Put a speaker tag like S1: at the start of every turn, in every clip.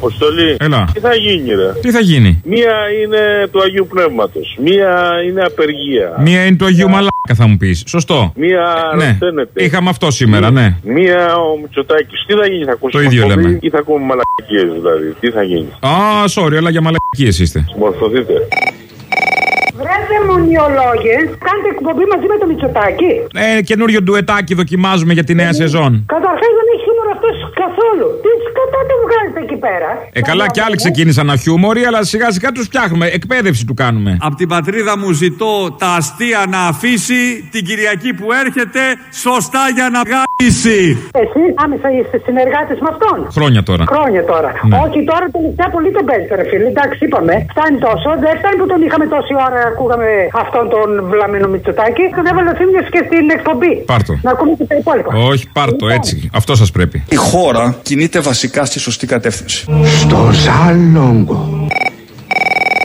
S1: Αποστολή.
S2: Έλα.
S1: Τι θα γίνει, ρε;
S2: Τι θα γίνει;
S1: Μία είναι του Αγίου Πνεύματος. Μία είναι απεργία.
S2: Μία είναι του Αγίου Μαλάκα, θα μου πεις. Σωστό.
S1: Μία
S2: Ναι,
S1: αρρωσταίνεται.
S2: είχαμε αυτό σήμερα, ναι.
S1: Μία ο Μητσοτάκης. Τι θα γίνει, θα ακούσουμε.
S2: Το ίδιο
S1: εκπομπή
S2: λέμε.
S1: Ή θα ακούμε μαλακίες δηλαδή; Τι θα γίνει;
S2: Α, sorry, αλλά για μαλακίες είστε.
S1: Συμμορφωθείτε.
S3: Βρε δαιμονιολόγε, κάντε εκπομπή μαζί με το Μητσοτάκι.
S2: Ε, καινούριο ντουετάκι δοκιμάζουμε για τη νέα σεζόν.
S3: Καταρχάς δεν έχει χιούμορ αυτός καθόλου. Τι σκατά το βγάζετε εκεί πέρα;
S2: Ε, καλά κι άλλοι ξεκίνησαν να χιούμοροι, αλλά σιγά σιγά τους φτιάχνουμε. Εκπαίδευση του κάνουμε.
S4: Από την πατρίδα μου ζητώ τα αστεία να αφήσει την Κυριακή που έρχεται σωστά για να βγάλει.
S3: Εσύ άμεσα είστε συνεργάτες με αυτόν.
S2: Χρόνια τώρα.
S3: Χρόνια τώρα.
S2: Ναι.
S3: Όχι τώρα τελευταία πολύ τον παίζετε, ρε φίλε. Εντάξει, είπαμε. Φτάνει τόσο. Δεν φτάνει που τον είχαμε τόση ώρα ακούγαμε αυτόν τον βλαμμένο Μητσοτάκη. Τον έβαλε ο Θήμιος και στην εκπομπή.
S2: Πάρτο.
S3: Να ακούμε και τα υπόλοιπα.
S2: Όχι, πάρτο
S3: Λοιπόν,
S2: έτσι. Αυτό σας πρέπει.
S5: Η χώρα κινείται βασικά στη σωστή κατεύθυνση.
S6: Στο Ζάλογκο.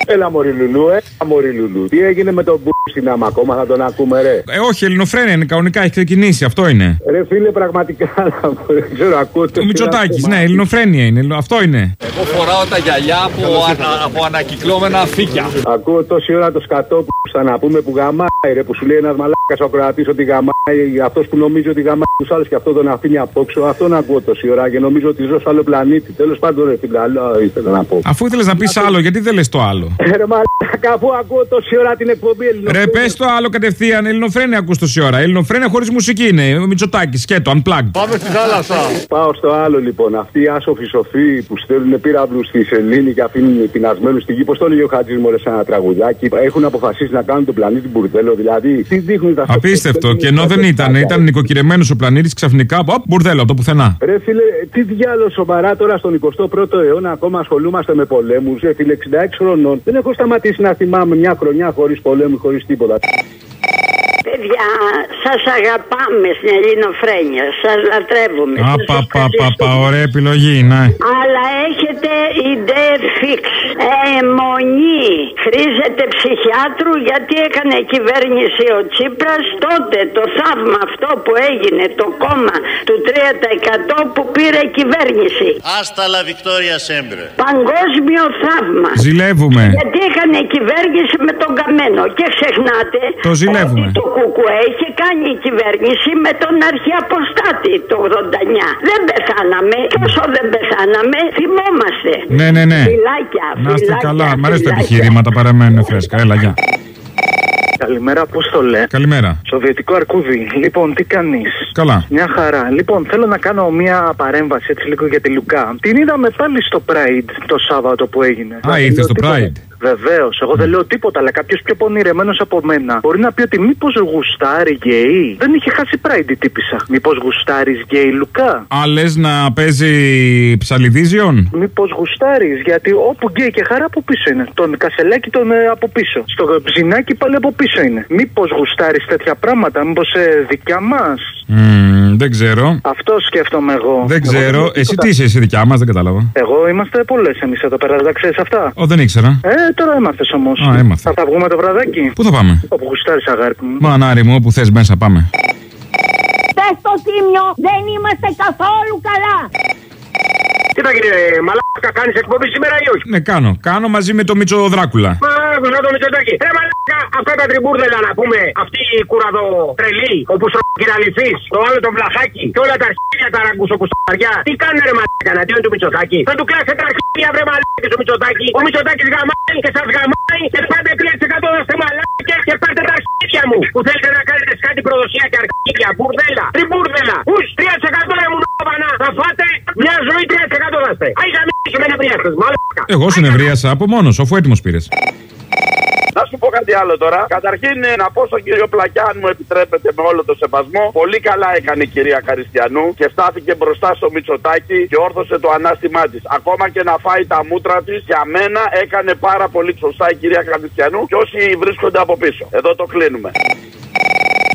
S1: Έλα Μωρή Λουλού, έλα Μωρή Λουλού. Τι έγινε με τον Μπου στην άμα ακόμα, θα τον ακούμε ρε.
S2: Ε, όχι, ελληνοφρένια είναι κανονικά, έχει ξεκινήσει, αυτό είναι.
S1: Ρε φίλε, πραγματικά δεν ξέρω, ακούω το
S2: Ο Μητσοτάκης, ναι, ελληνοφρένια είναι, αυτό είναι.
S4: Εγώ φοράω τα γυαλιά από, ανα, από ανακυκλώμενα φύκια.
S1: Ακούω τόση ώρα το σκατό που θα να πούμε που γαμάει ρε που σου λέει ένας μαλάκας ο κρατή ότι γαμάει αυτός που νομίζει ότι γαμάει τους άλλους και αυτό τον αφήνει απόξω. Αυτόν ακούω τόση ώρα και νομίζω ότι ζω σε άλλο πλανήτη. Τέλος πάντων ρε φίλε, άλλο ήθελα να πω.
S2: Αφού ήθελες να πεις άλλο, γιατί δεν λες το άλλο;
S1: Ε, Ρε μαλάκα, αφού ακούω τόση ώρα την εκπομπή ελληνοφρένεια.
S2: Ρε, πες το άλλο κατευθείαν. Ελληνοφρένια ακούς τόση ώρα. Ελληνοφρένια χωρίς μουσική είναι. Ο Μητσοτάκης, σκέτο, unplugged.
S4: Πάμε στη θάλασσα.
S1: Πάω στο άλλο λοιπόν. Αυτοί οι άσοφοι σοφοί που στέλνουν πύραυλου στη Σελήνη και αφήνουν πεινασμένους στη γη. Πώ το λέει ο Χατζή Μωρέ σε ένα τραγουδάκι. Έχουν αποφασίσει να κάνουν τον πλανήτη μπουρδέλο. Δηλαδή, τι δείχνουν τα
S2: Απίστευτο. Και ενώ δεν ήταν, ήταν νοικοκυρεμένος ο πλανήτης ξαφνικά από απ, μπουρδέλο από το πουθενά.
S1: Ρε φίλε, τι διάλογο σοβαρά τώρα στον 21ο αιώνα ακόμα ασχολούμαστε με πολέμους. Ρε φίλε, 66 χρονών. Δεν έχω σταματήσει να θυμάμαι μια χρονιά χωρίς πολέμους, χωρίς τίποτα.
S7: Παιδιά, σας αγαπάμε στην Ελληνοφρένεια. Σας λατρεύουμε.
S2: Α,
S7: Σας
S2: πα, πα, πα,
S7: ευχαριστούμε.
S2: πα, ωραία επιλογή, ναι.
S7: Αλλά έχετε ιδέα φίξ. Αιμονή. Χρήζεται ψυχιάτρου γιατί έκανε κυβέρνηση ο Τσίπρας τότε το θαύμα αυτό που έγινε το κόμμα του 3% που πήρε κυβέρνηση.
S8: Hasta la victoria sempre.
S7: Παγκόσμιο θαύμα.
S2: Ζηλεύουμε.
S7: Γιατί έκανε κυβέρνηση με τον Καμένο. Και ξεχνάτε
S2: Το ζηλεύουμε.
S7: ότι το Κουκουέ είχε κάνει κυβέρνηση με τον Αρχιαποστάτη το 89. Δεν πεθάναμε. Και όσο δεν πεθάναμε, θυμόμαστε.
S2: Ναι, ναι, ναι.
S7: Φιλάκια,
S2: Να είστε
S7: φιλάκια,
S2: καλά. Μ' αρέσει το
S7: φιλάκια.
S2: επιχείρημα, τα παραμένουν φρέσκα. Έλα, γεια.
S9: Καλημέρα, πώς το λέει.
S2: Καλημέρα.
S9: Σοβιετικό αρκούδι. Λοιπόν, τι κάνεις;
S2: Καλά.
S9: Μια χαρά. Λοιπόν, θέλω να κάνω μια παρέμβαση έτσι λίγο για τη Λουκά. Την είδαμε πάλι στο Pride το Σάββατο που έγινε.
S2: Α, ήρθες στο Pride.
S9: Βεβαίως. Εγώ δεν λέω τίποτα, αλλά κάποιος πιο πονηρεμένος από μένα μπορεί να πει ότι μήπως γουστάρει γκέι. Δεν είχε χάσει Pride η τύπησα. Μήπως γουστάρεις γκέι Λουκά;
S2: Α, λες να παίζει ψαλιδίζιον;
S9: Μήπως γουστάρεις, γιατί όπου γκέι και χαρά από πίσω είναι. Τον κασελάκι τον ε, από πίσω. Στο ψινάκι πάλι από πίσω είναι. Μήπως γουστάρεις τέτοια πράγματα, μήπως ε, δικιά μας;
S2: Μμμ, δεν ξέρω.
S9: Αυτό σκέφτομαι εγώ.
S2: Δεν
S9: Εγώ
S2: ξέρω.
S9: ξέρω
S2: Εσύ
S9: τίποτα.
S2: τι είσαι, εσύ δικιά μας, δεν κατάλαβα.
S9: Εγώ είμαστε πολλές εμείς εδώ πέρα, δεν τα ξέρεις αυτά;
S2: Ω, δεν ήξερα.
S9: Ε, τώρα έμαθες όμως.
S2: Α, έμαθα.
S9: Θα τα βγούμε το βραδάκι.
S2: Πού θα πάμε;
S9: Όπου γουστάρεις, αγάπη μου.
S2: Μανάρι μου, όπου θες μέσα, πάμε.
S3: Πες στο τίμιο, δεν είμαστε καθόλου καλά.
S1: Τι θα γίνει, ρε, μαλάκα, κάνεις εκπομπή σήμερα ή όχι;
S2: Ναι, κάνω. Κάνω μαζί με το Μίτσο Δράκουλα.
S1: Μα άκουσα το Μητσοτάκη. Ρε μαλάκα, αυτά τα τριμπούρδελα να πούμε. Αυτή η κουραδοτρελή, όπου στροκυραλυφή, το άλλο το βλαχάκι και όλα τα αρχίδια τα ραγκουσοκουσταριά. Τι κάνουν ρε μαλάκα εναντίον του Μητσοτάκη; Θα του κλάσετε τα αρχίδια βρε μαλάκα στο Μητσοτάκη. Ο Μητσοτάκης γαμάει και σας γαμάει και πάτε 3% δώστε μαλάκα και πάτε τα αρχίδια μου. Που θέλετε να κάνετε σκάτι προδοσία και αρχίδια. Μπουρδέλα. Τριμπούρδελα. Ους 3% ρε μου νόβανα. Θα φάτε μια ζωή 3% δώστε. Αϊ γαμίσει με νευρίαστες μαλάκα.
S2: Εγώ συνευρίασα από μόνος, αφού έτοιμος πήρες.
S1: Να σου πω κάτι άλλο τώρα. Καταρχήν ε, να πω στον κύριο Πλακιά, αν μου επιτρέπετε με όλο το σεβασμό, πολύ καλά έκανε η κυρία Καριστιανού και στάθηκε μπροστά στο Μητσοτάκι και όρθωσε το ανάστημά της. Ακόμα και να φάει τα μούτρα της, για μένα έκανε πάρα πολύ σωστά η κυρία Καριστιανού και όσοι βρίσκονται από πίσω. Εδώ το κλείνουμε.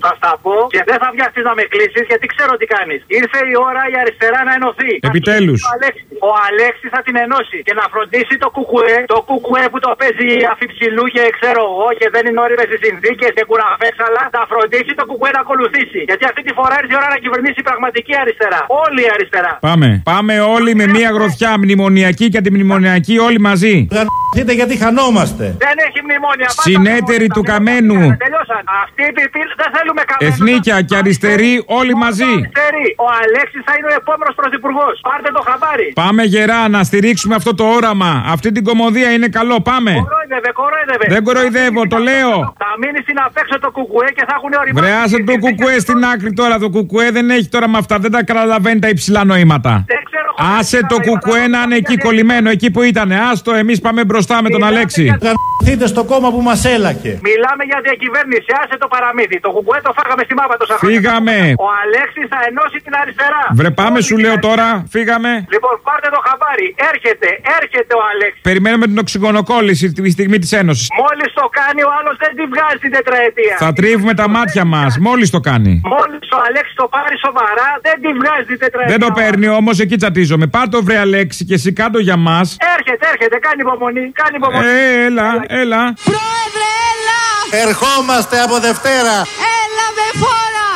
S9: Θα στα πω και δεν θα βιαστείς να με κλείσεις γιατί ξέρω τι κάνεις. Ήρθε η ώρα η αριστερά να ενωθεί.
S2: Επιτέλους.
S9: Αλέξη.
S10: ο Αλέξης θα την ενώσει και να φροντίσει το κουκουέ, το κουκουέ που το παίζει αφιψηλού και ξέρω εγώ και δεν είναι όριμες οι συνθήκες και κουραφέξαλα, θα φροντίσει το κουκουέ να ακολουθήσει. Γιατί αυτή τη φορά έρθει η ώρα να κυβερνήσει η πραγματική αριστερά. Όλη η αριστερά.
S2: Πάμε. Πάμε όλοι με μία γροθιά μνημονιακή και αντιμνημονιακή όλοι μαζί.
S11: Γαμπηθείτε γιατί χανόμαστε.
S10: Δεν έχει μνημόνια. Πάντα
S2: Συνέτεροι
S10: τα
S2: του
S10: μνημόνια
S2: Καμένου.
S10: Τελειώσαν. Αυτοί οι πιπίλ δεν θέλουμε καμένο.
S2: Εθνίκια και αριστεροί όλοι μαζί.
S10: Αριστεροί. Ο Αλέξης θα είναι ο επόμενος πρωθυπουργός. Πάρτε το χαμπάρι.
S2: Πάμε γερά να στηρίξουμε αυτό το όραμα. Αυτή την κομμωδία είναι καλό. Πάμε.
S10: Κορόιδευε, κορόιδευε.
S2: Δεν κοροϊδεύω, το λέω.
S10: Θα μείνεις στην απέξω το κουκουέ και θα έχουν οριμάσει.
S2: Βρεάσε το κουκουέ στην άκρη τώρα. Το κουκουέ δεν έχει τώρα με αυτά. Δεν τα καταλαβαίνει τα υψηλά νοήματα.
S10: Δεν ξέρω.
S2: Άσε το κουκουέ να είναι εκεί κολλημένο, εκεί που ήταν. Άστο, εμείς πάμε μπροστά με τον Αλέξη.
S11: Γαμπηθείτε στο κόμμα που μας έλακε.
S10: Μιλάμε για διακυβέρνηση. Άσε το παραμύθι. Το κουκουέ το φάγαμε στη μάπα τόσα χρόνια.
S2: Φύγαμε.
S10: Ο Αλέξης θα ενώσει την αριστερά.
S2: Βρε πάμε σου λέω τώρα, φύγαμε.
S10: Λοιπόν, πάρτε το χαμπάρι. Έρχεται, έρχεται ο Αλέξης.
S2: Περιμένουμε την οξυγονοκόλληση τη στιγμή της Ένωσης.
S10: Μόλις το κάνει, ο άλλος δεν τη βγάζει την τετραετία.
S2: Θα τρίβουμε τα μάτια μας, μόλις το κάνει.
S10: Μόλις ο Αλέξης το πάρει σοβαρά, δεν τη βγάζει την τετραετία.
S2: Δεν το παίρνει όμως, εκεί τσατίζομαι. Πάρ το βρε Αλέξη και εσύ κάτω για μας.
S10: Έρχεται, έρχεται, κάνει υπομονή. Κάνει υπομονή.
S2: Ε, έλα, έλα.
S8: Πρόεδρε, έλα!
S11: Ερχόμαστε από Δευτέρα.
S8: Έλα με φόρα!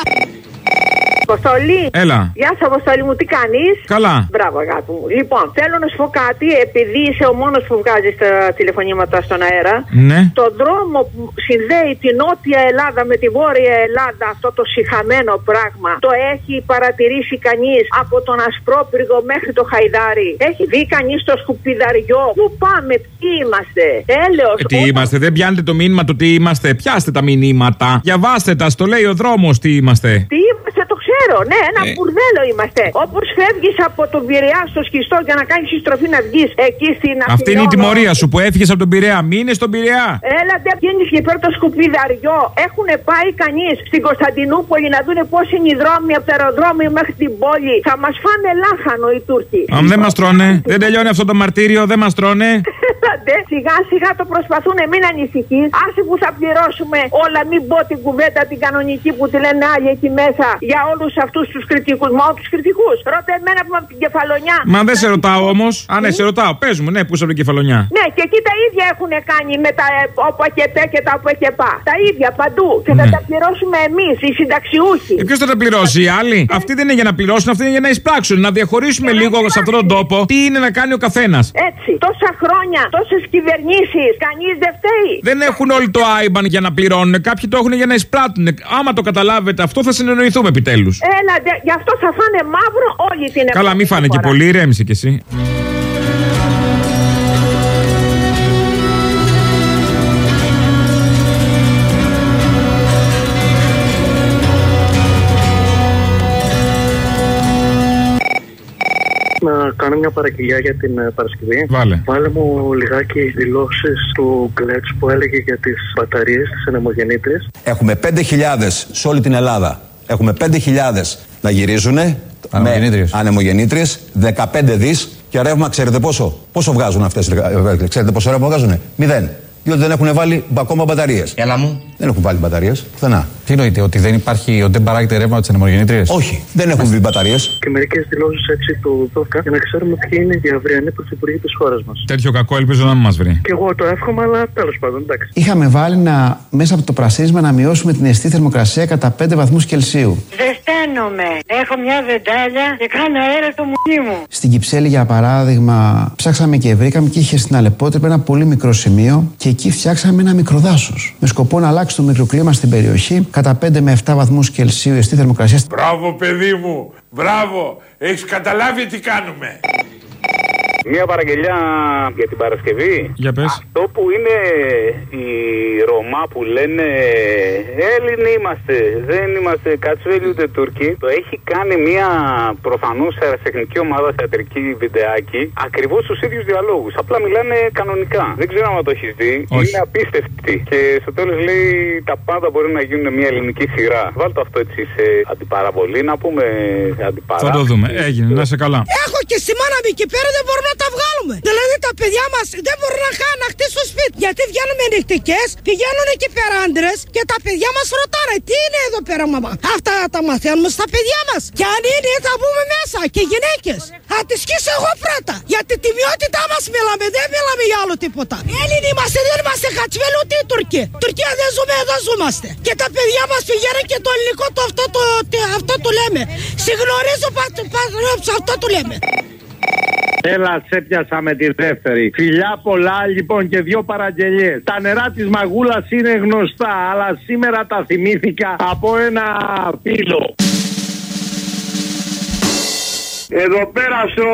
S12: Αποστολή.
S2: Έλα.
S12: Γεια σου, Αποστολή μου, τι κάνεις;
S2: Καλά.
S12: Μπράβο, αγάπη μου. Λοιπόν, θέλω να σου πω κάτι, επειδή είσαι ο μόνος που βγάζει τα τηλεφωνήματα στον αέρα.
S2: Ναι.
S12: Το δρόμο που συνδέει τη Νότια Ελλάδα με τη Βόρεια Ελλάδα, αυτό το συχαμένο πράγμα, το έχει παρατηρήσει κανείς από τον Ασπρόπυργο μέχρι το Χαϊδάρι. Έχει δει κανείς το σκουπιδαριό. Πού πάμε, ποιοι είμαστε; Έλεος.
S2: Ε, τι είμαστε, δεν πιάνετε το μήνυμα του τι είμαστε. Πιάστε τα μηνύματα. Διαβάστε τα, στο λέει ο δρόμος τι είμαστε.
S12: Τι είμαστε, το ξέρω. Ναι, ένα
S2: Ε.
S12: μπουρδέλο είμαστε. Όπως φεύγεις από τον Πειραιά στο Σχιστό για να κάνεις στροφή να βγεις εκεί στην
S2: Αυτή είναι η
S12: Αθηνόνα.
S2: τιμωρία σου που έφυγες από τον Πειραιά. Μείνες στον Πειραιά.
S12: Έλα, δεν βγαίνεις και φέρει το σκουπιδαριό. Έχουν πάει κανείς στην Κωνσταντινούπολη να δουν πώς είναι οι δρόμοι από το αεροδρόμιο μέχρι την πόλη. Θα μας φάνε λάχανο οι Τούρκοι.
S2: Αν δεν μας τρώνε, δεν τελειώνει αυτό το μαρτύριο, δεν μας τρώνε.
S12: Έλατε, σιγά σιγά το προσπαθούν, μην ανησυχείς. Άσε που θα πληρώσουμε όλα, μην πω την κουβέντα την κανονική που τη λένε άλλοι εκεί μέσα για όλους αυτούς τους κριτικούς. Μόνο τους κριτικούς. Ρώτα εμένα που είμαι από την κεφαλονιά.
S2: Μα δεν σε ρωτάω όμως. Α, ναι, σε ρωτάω. Πες μου, ναι, που είσαι από την κεφαλονιά.
S12: Ναι, και εκεί τα ίδια έχουν κάνει με τα ε, ΟΠΑΚΕΠΕ και τα ΟΠΑΚΕΠΑ. Τα ίδια παντού. Και θα
S2: Ναι.
S12: τα πληρώσουμε εμείς, οι συνταξιούχοι.
S2: Ε, Ποιος θα τα πληρώσει, οι άλλοι; Αυτοί δεν είναι για να πληρώσουν, αυτοί είναι για να εισπράξουν. Να διαχωρίσουμε λίγο σε αυτόν τον τόπο τι είναι να κάνει ο καθένας.
S12: Έτσι. Τόσα χρόνια, τόσες κυβερνήσεις, κανείς δεν φταίει.
S2: Δεν έχουν όλοι το άιμπαν για να πληρώνουν. Κάποιοι το έχουν για να εισπράττουν. Άμα το καταλάβετε αυτό, θα συνεννοηθούμε επιτέλους.
S12: Έλα, δε- γι' αυτό θα φάνε μαύρο όλη την επόμενη
S2: Καλά, μη φάνε και
S12: φορά.
S2: πολύ, ηρέμησε κι εσύ.
S10: Να κάνω μια παραγγελιά για την ε, Παρασκευή.
S2: Βάλε.
S10: Βάλε μου λιγάκι δηλώσεις του Γκλέτ που έλεγε για τις μπαταρίες της ανεμογεννήτρια.
S5: Έχουμε 5.000 σε όλη την Ελλάδα. Έχουμε 5.000 να γυρίζουν
S11: Ανεμογεννήτριες.
S5: με ανεμογεννήτριες, 15 δις και ρεύμα ξέρετε πόσο; Πόσο βγάζουν αυτές, οι ρεγα- ξέρετε πόσο ρεύμα βγάζουν. Μηδέν. Διότι δεν έχουν βάλει ακόμα μπαταρίες.
S11: Έλα μου.
S5: Δεν έχουν βάλει μπαταρίες, πουθενά.
S11: Τι εννοείται, ότι δεν υπάρχει, ότι δεν παράγεται ρεύμα από τις ανεμογεννήτριες;
S5: Όχι, δεν έχουν βγει μπαταρίες.
S10: Και μερικές δηλώσεις έτσι του ΔΟΚΑ για να ξέρουμε ποιοι είναι οι αυριανοί πρωθυπουργοί της χώρας μας.
S2: Τέτοιο κακό ελπίζω να μην μας βρει.
S10: Και εγώ το εύχομαι, αλλά τέλος πάντων, εντάξει.
S13: Είχαμε βάλει να, μέσα από το πρασίνισμα να μειώσουμε την αισθή θερμοκρασία κατά 5 βαθμούς Κελσίου.
S7: Ζεσταίνομαι. Έχω μια βεντάλια και κάνω αέρα το μουνί μου.
S13: Στην Κυψέλη, για παράδειγμα, ψάξαμε και βρήκαμε και είχε στην Αλεπότρεπε ένα πολύ μικρό σημείο και εκεί φτιάξαμε ένα μικρό δάσο. Με σκοπό να αλλάξει το μικροκλίμα στην περιοχή κατά 5 με 7 βαθμούς Κελσίου η αισθή θερμοκρασία.
S14: Μπράβο παιδί μου, μπράβο, έχεις καταλάβει τι κάνουμε;
S15: Μία παραγγελιά για την Παρασκευή.
S2: Για πες.
S15: Αυτό που είναι η Ρωμά που λένε Έλληνοι είμαστε, δεν είμαστε Κατσουέλοι ούτε Τούρκοι. Το έχει κάνει μια προφανώς αεραστεχνική ομάδα θεατρική βιντεάκι ακριβώς στους ίδιους διαλόγους. Απλά μιλάνε κανονικά. Δεν ξέρω αν το έχεις δει.
S2: Όχι.
S15: Είναι απίστευτη. Και στο τέλος λέει τα πάντα μπορεί να γίνουν μια ελληνική σειρά. Βάλτε αυτό έτσι σε αντιπαραβολή, να πούμε αντιπαρά.
S2: Θα το δούμε. Έγινε, να σε καλά.
S8: Έχω και στη μάνα μου εκεί πέρα δεν μπορούμε να τα βγάλουμε. Δηλαδή τα παιδιά μας δεν μπορούν να, χά- να χτίσουν σπίτι. Γιατί βγαίνουμε νυχτικέ, πηγαίνουν εκεί πέρα άντρες και τα παιδιά μας ρωτάνε τι είναι εδώ πέρα, μαμά; Αυτά τα μαθαίνουμε στα παιδιά μας. Και αν είναι, θα μπούμε μέσα. Και γυναίκες. Θα τις σκίσω εγώ πρώτα. δεν μιλάμε για άλλο τίποτα. Έλληνοι είμαστε, δεν είμαστε χατσβέλοι ούτε οι Τουρκοί. Τουρκία δεν ζούμε, εδώ ζούμαστε. Και τα παιδιά μας πηγαίνουν και το ελληνικό το αυτό το, τε- αυτό το λέμε. Συγνωρίζω πα- πα- αυτό το λέμε.
S16: Έλα, σε πιάσα με τη δεύτερη. Φιλιά πολλά, λοιπόν, και δύο παραγγελίες. Τα νερά της μαγούλας είναι γνωστά, αλλά σήμερα τα θυμήθηκα από ένα φίλο. Εδώ πέρα στο,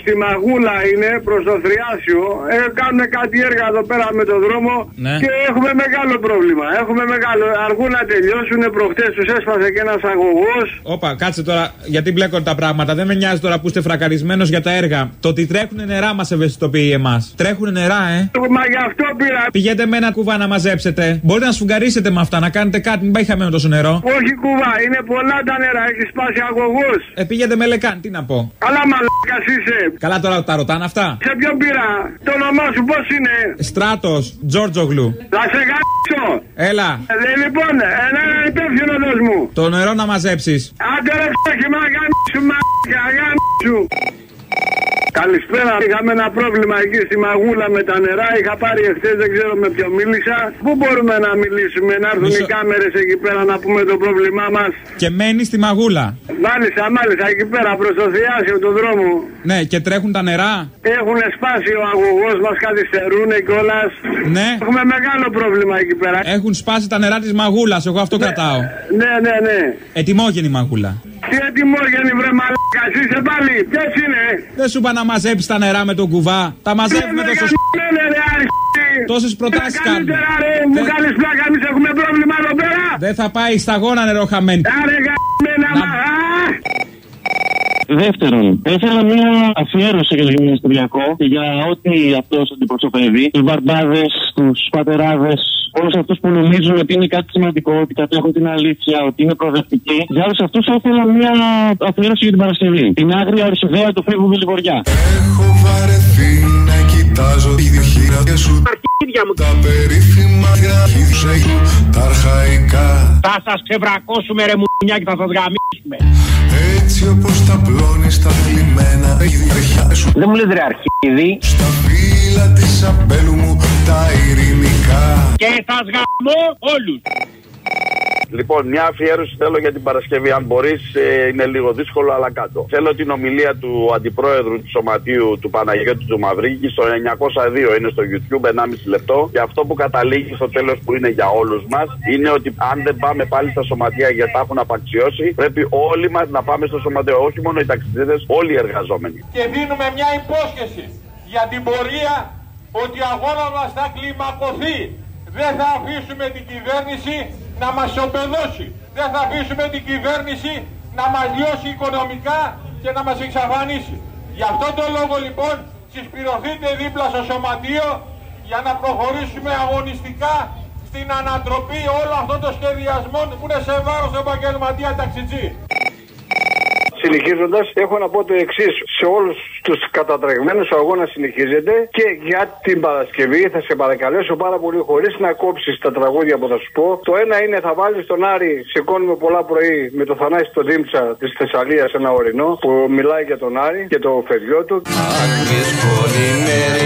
S16: στη Μαγούλα είναι προς το Θριάσιο. Ε, κάνουν κάτι έργα εδώ πέρα με το δρόμο
S2: Ναι.
S16: και έχουμε μεγάλο πρόβλημα. Έχουμε μεγάλο. Αργούν να τελειώσουν. Προχτές τους έσπασε και ένας αγωγός.
S2: Όπα, κάτσε τώρα, γιατί μπλέκονται τα πράγματα. Δεν με νοιάζει τώρα που είστε φρακαρισμένος για τα έργα. Το ότι τρέχουν νερά μας ευαισθητοποιεί εμάς. Τρέχουν νερά, ε.
S16: Μα γι' αυτό πήρα.
S2: Πηγαίνετε με ένα κουβά να μαζέψετε. Μπορείτε να σφουγγαρίσετε με αυτά, να κάνετε κάτι, μην πάει χαμένο τόσο νερό.
S16: Όχι κουβά, είναι πολλά τα νερά. Έχει σπάσει αγωγός.
S2: Ε, πηγαίνετε με λεκάν, τι να πω.
S16: Αλλά μαλάκας είσαι.
S2: Καλά τώρα τα ρωτάνε αυτά.
S16: Σε ποιον πήρα; Το όνομά σου πώς είναι;
S2: Στράτος, Τζόρτζογλου.
S16: Θα σε γάμψω.
S2: Έλα,
S16: Ε, λοιπόν, ένα υπεύθυνο δώσ' μου.
S2: το νερό να μαζέψεις.
S16: Άντε ρε φτώχη, μα γάμψου, μα γάμψου. Καλησπέρα. Είχαμε ένα πρόβλημα εκεί στη Μαγούλα με τα νερά. Είχα πάρει εχθές, δεν ξέρω με ποιο μίλησα. Πού μπορούμε να μιλήσουμε, να έρθουν
S2: Μισό-
S16: οι κάμερες εκεί πέρα να πούμε το πρόβλημά μας;
S2: Και μένει στη μαγούλα.
S16: Μάλιστα, μάλιστα, εκεί πέρα προς το θειάσιο του δρόμου.
S2: Ναι, και τρέχουν τα νερά.
S16: Έχουν σπάσει ο αγωγός μας, καθυστερούν κιόλας.
S2: Ναι.
S16: Έχουμε μεγάλο πρόβλημα εκεί πέρα.
S2: Έχουν σπάσει τα νερά της μαγούλας. Εγώ αυτό κρατάω.
S16: Ναι, ναι, ναι.
S2: Ετοιμόγενη μαγούλα.
S16: Τι ετοιμόγενη βρε μαλάκα, είσαι πάλι. Ποιος είναι;
S2: Δεν σου είπα να μαζέψεις τα νερά με τον κουβά. Τα μαζεύουμε τόσο.
S16: Ναι, ρε, αρχή.
S2: Τόσες προτάσεις κάνουμε.
S16: Καλύτερα ρε, μου κάνεις πλάκα, εμείς έχουμε πρόβλημα εδώ πέρα.
S2: Δεν θα πάει σταγόνα νερό χαμένη.
S16: Άρε γαμμένα μα.
S4: Δεύτερον, ήθελα μια αφιέρωση για το γυμναστηριακό και για ό,τι αυτός αντιπροσωπεύει. Τους βαρμπάδε, τους πατεράδες, όλους αυτούς που νομίζουν ότι είναι κάτι σημαντικό, ότι κατέχουν την αλήθεια, ότι είναι προοδευτικοί. Για όλους αυτούς θα ήθελα μια αφιέρωση για την Παρασκευή. Την άγρια ορσιδέα του Φίβου Βιλιβοριά.
S17: Έχω βαρεθεί να κοιτάζω τη χείρα σου Τα περίφημα γραφή σου, τα αρχαϊκά
S10: Θα σας ξεβρακώσουμε ρε μουνιά και θα σας γαμίσουμε.
S17: Έτσι όπως τα πλώνεις τα θλιμμένα αρχιά σου
S10: Δεν μου λες ρε αρχίδι.
S17: Στα φύλλα της αμπέλου μου τα ειρηνικά
S10: Και θα σγαμώ όλους.
S18: Λοιπόν, μια αφιέρωση θέλω για την Παρασκευή. Αν μπορείς, είναι λίγο δύσκολο, αλλά κάτω. Θέλω την ομιλία του αντιπρόεδρου του Σωματείου του Παναγιώτη του Μαυρίκη στο 902. Είναι στο YouTube, 1,5 λεπτό. Και αυτό που καταλήγει στο τέλος που είναι για όλους μας είναι ότι αν δεν πάμε πάλι στα σωματεία γιατί τα έχουν απαξιώσει, πρέπει όλοι μας να πάμε στο σωματείο. Όχι μόνο οι ταξιδίδε, όλοι οι εργαζόμενοι.
S14: Και δίνουμε μια υπόσχεση για την πορεία ότι ο αγώνας μας θα κλιμακωθεί. Δεν θα αφήσουμε την κυβέρνηση να μας οπεδώσει. Δεν θα αφήσουμε την κυβέρνηση να μας λιώσει οικονομικά και να μας εξαφανίσει. Γι' αυτό το λόγο λοιπόν συσπηρωθείτε δίπλα στο σωματείο για να προχωρήσουμε αγωνιστικά στην ανατροπή όλων αυτών των σχεδιασμών που είναι σε βάρος του επαγγελματία ταξιτζή.
S16: Συνεχίζοντας, έχω να πω το εξής. Σε όλους τους κατατρεγμένους, ο αγώνας συνεχίζεται και για την Παρασκευή θα σε παρακαλέσω πάρα πολύ, χωρίς να κόψεις τα τραγούδια που θα σου πω. Το ένα είναι θα βάλεις τον Άρη, σηκώνουμε πολλά πρωί με το Θανάση το Δήμτσα της Θεσσαλίας ένα ορεινό που μιλάει για τον Άρη και το φεριό του.
S17: Όλα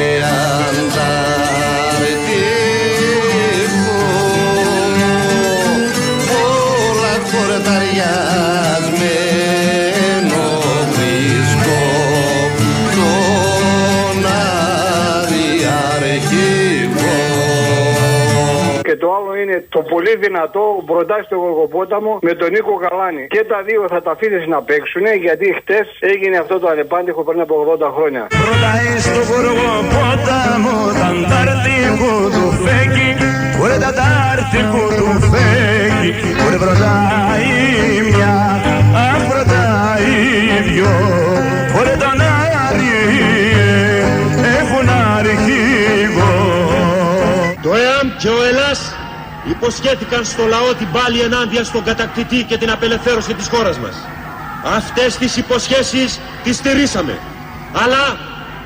S16: πολύ δυνατό μπροστά στο Γοργοπόταμο με τον Νίκο Καλάνη. Και τα δύο θα τα αφήσεις να παίξουν γιατί χτες έγινε αυτό το ανεπάντηχο πριν από 80 χρόνια.
S17: Ρωτάει στο Γοργοπόταμο τα αντάρτικο του φέγγι Ωραία τα αντάρτικο του φέγγι Ωραία βροντάει μια,
S19: υποσχέθηκαν στο λαό την πάλη ενάντια στον κατακτητή και την απελευθέρωση της χώρας μας. Αυτές τις υποσχέσεις τις στηρίσαμε. Αλλά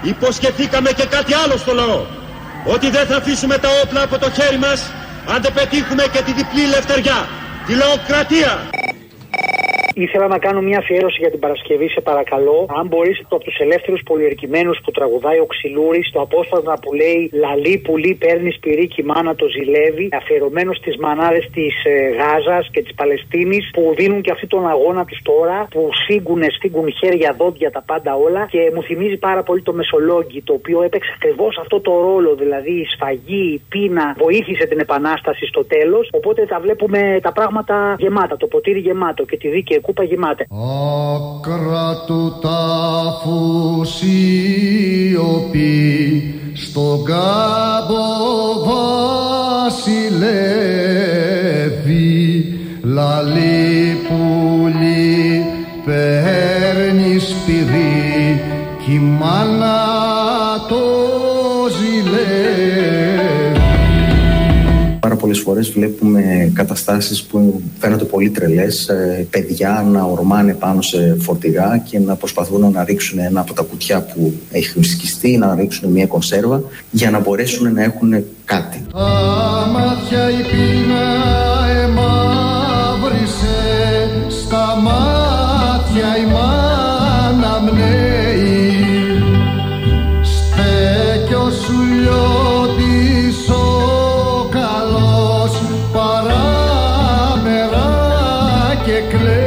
S19: υποσχεθήκαμε και κάτι άλλο στο λαό. Ότι δεν θα αφήσουμε τα όπλα από το χέρι μας αν δεν πετύχουμε και τη διπλή ελευθεριά. Τη λαοκρατία.
S20: Ήθελα να κάνω μια αφιέρωση για την Παρασκευή, σε παρακαλώ. Αν μπορείς από τους ελεύθερους πολιορκημένους που τραγουδάει ο Ξυλούρης, το απόσπασμα που λέει Λαλή πουλί παίρνεις σπυρίκι μάνα το ζηλεύει, αφιερωμένος στις μανάδες της ε, Γάζας και της Παλαιστίνης που δίνουν και αυτοί τον αγώνα τους τώρα, που σφίγγουν, σφίγγουν χέρια, δόντια, τα πάντα όλα και μου θυμίζει πάρα πολύ το Μεσολόγγι, το οποίο έπαιξε ακριβώς αυτό το ρόλο, δηλαδή η σφαγή, η πείνα, βοήθησε την επανάσταση στο τέλος. Οπότε τα βλέπουμε τα πράγματα γεμάτα, το ποτήρι γεμάτο και τη δίκαιη κούπα γεμάται.
S17: Άκρα του τάφου σιωπή στον κάμπο βασιλεύει. Λαλή πουλί παίρνει σπυρί. Κι η μάνα
S21: φορές βλέπουμε καταστάσεις που φαίνονται πολύ τρελές, ε, παιδιά να ορμάνε πάνω σε φορτηγά και να προσπαθούν να ρίξουν ένα από τα κουτιά που έχει σκιστεί, να ρίξουν μια κονσέρβα για να μπορέσουν να έχουν κάτι.
S17: Τα μάτια η πείνα και κλαίει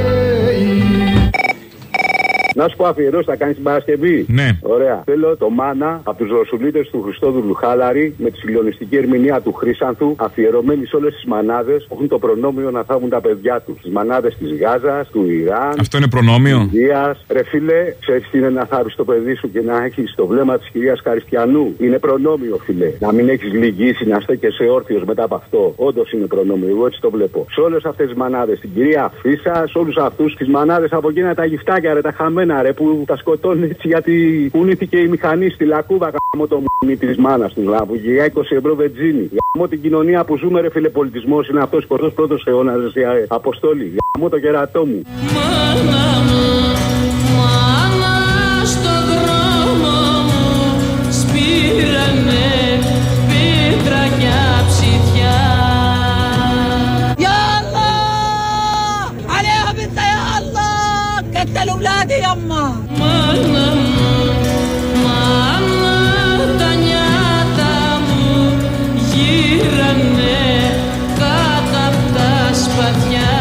S1: Να σου πω αφιερώσει, θα κάνεις την Παρασκευή.
S2: Ναι.
S1: Ωραία. Θέλω το μάνα από τους Ρωσουλίτες του Χριστόδουλου Χάλαρη με τη συγκλονιστική ερμηνεία του Χρήσανθου, αφιερωμένη σε όλες τις μανάδες που έχουν το προνόμιο να θάβουν τα παιδιά τους. Τις μανάδες της Γάζας, του Ιράν.
S2: Αυτό είναι προνόμιο.
S1: Ινδίας. Ρε φίλε, ξέρεις τι είναι να θάρρει το παιδί σου και να έχεις το βλέμμα της κυρίας Καριστιανού. Είναι προνόμιο, φίλε. Να μην έχεις λυγίσει, να στέκεσαι όρθιος μετά από αυτό. Όντως είναι προνόμιο. Εγώ έτσι το βλέπω. Σε όλες αυτές τις μανάδες, την κυρία Φίσα, σε όλους αυτούς τις μανάδες από εκείνα τα γυφτάκια, ρε, τα χαμένα, ρε, που τα σκοτώνουν έτσι γιατί κουνήθηκε η μηχανή στη λακκούβα γάμο το μουνί της μάνας του Λάβου. Για 20 ευρώ βενζίνη. Γάμο την κοινωνία που ζούμε, ρε φίλε, πολιτισμός είναι αυτός 21ο αιώνας, ρε, ε, αποστόλη. Γάμο το κερατό μου.
S22: Μάνα
S8: قتلوا ولادي يما
S22: Μάνα μου, μάνα τα νιάτα μου γύρανε κάτω απ' τα σπαθιά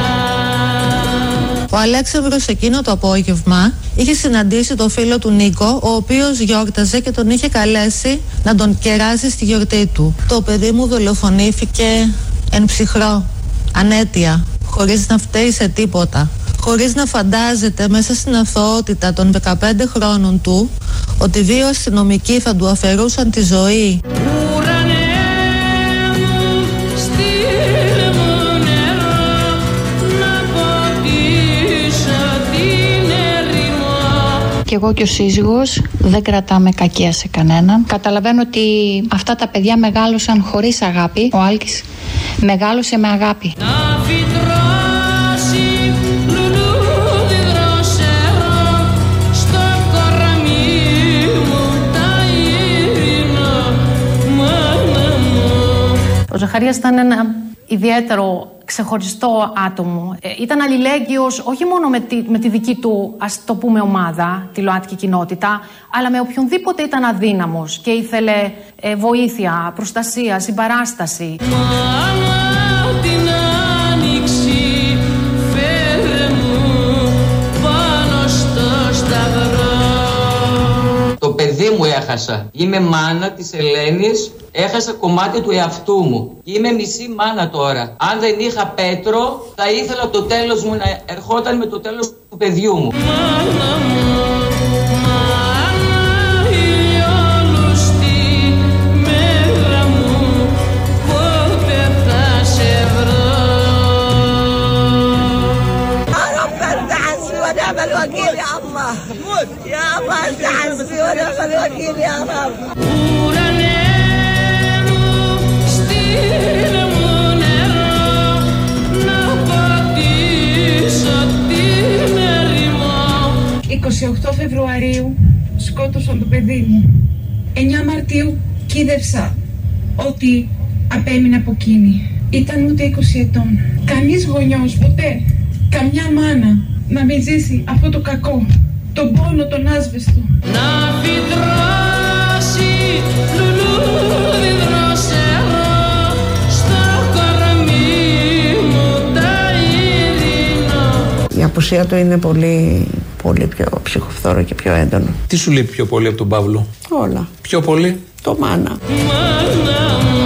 S9: Ο Αλέξανδρος εκείνο το απόγευμα είχε συναντήσει τον φίλο του Νίκο, ο οποίος γιόρταζε και τον είχε καλέσει να τον κεράσει στη γιορτή του. Το παιδί μου δολοφονήθηκε εν ψυχρό, ανέτεια, χωρίς να φταίει σε τίποτα. Χωρίς να φαντάζεται μέσα στην αθωότητα των 15 χρόνων του ότι δύο αστυνομικοί θα του αφαιρούσαν τη ζωή.
S22: Στείλε μου νερό να ποτίσω την ερημό
S23: Και εγώ και ο σύζυγος δεν κρατάμε κακία σε κανέναν. Καταλαβαίνω ότι αυτά τα παιδιά μεγάλωσαν χωρίς αγάπη. Ο Άλκης μεγάλωσε με αγάπη.
S22: Να
S24: Ζαχαρίας ήταν ένα ιδιαίτερο ξεχωριστό άτομο. Ε, ήταν αλληλέγγυος όχι μόνο με τη, με τη δική του, ας το πούμε, ομάδα, τη ΛΟΑΤΚΙ κοινότητα, αλλά με οποιονδήποτε ήταν αδύναμος και ήθελε ε, βοήθεια, προστασία, συμπαράσταση.
S22: Μάνα
S25: παιδί μου έχασα. Είμαι μάνα της Ελένης. Έχασα κομμάτι του εαυτού μου. Είμαι μισή μάνα τώρα. Αν δεν είχα Πέτρο, θα ήθελα το τέλος μου να ερχόταν με το τέλος του παιδιού μου.
S22: Μάνα μου, μάνα
S8: ونعم الوكيل يا الله يا الله انت حسبي ونعم الوكيل يا رب
S22: Ουρανέ μου, στείλε μου νερό να πατήσω την ερημό
S26: 28 Φεβρουαρίου σκότωσαν το παιδί μου. 9 Μαρτίου κίδευσα ότι απέμεινε από εκείνη. Ήταν ούτε 20 ετών. Κανείς γονιός ποτέ, καμιά μάνα να μην ζήσει αυτό το κακό, τον πόνο, τον άσβεστο.
S22: Να φυτρώσει λουλούδι δροσερό στο κορμί μου τα ειρηνό
S3: Η απουσία του είναι πολύ, πολύ πιο ψυχοφθόρο και πιο έντονο.
S27: Τι σου λείπει πιο πολύ από τον Παύλο,
S3: Όλα.
S27: Πιο πολύ;
S3: Το μάνα.
S22: Μάνα μου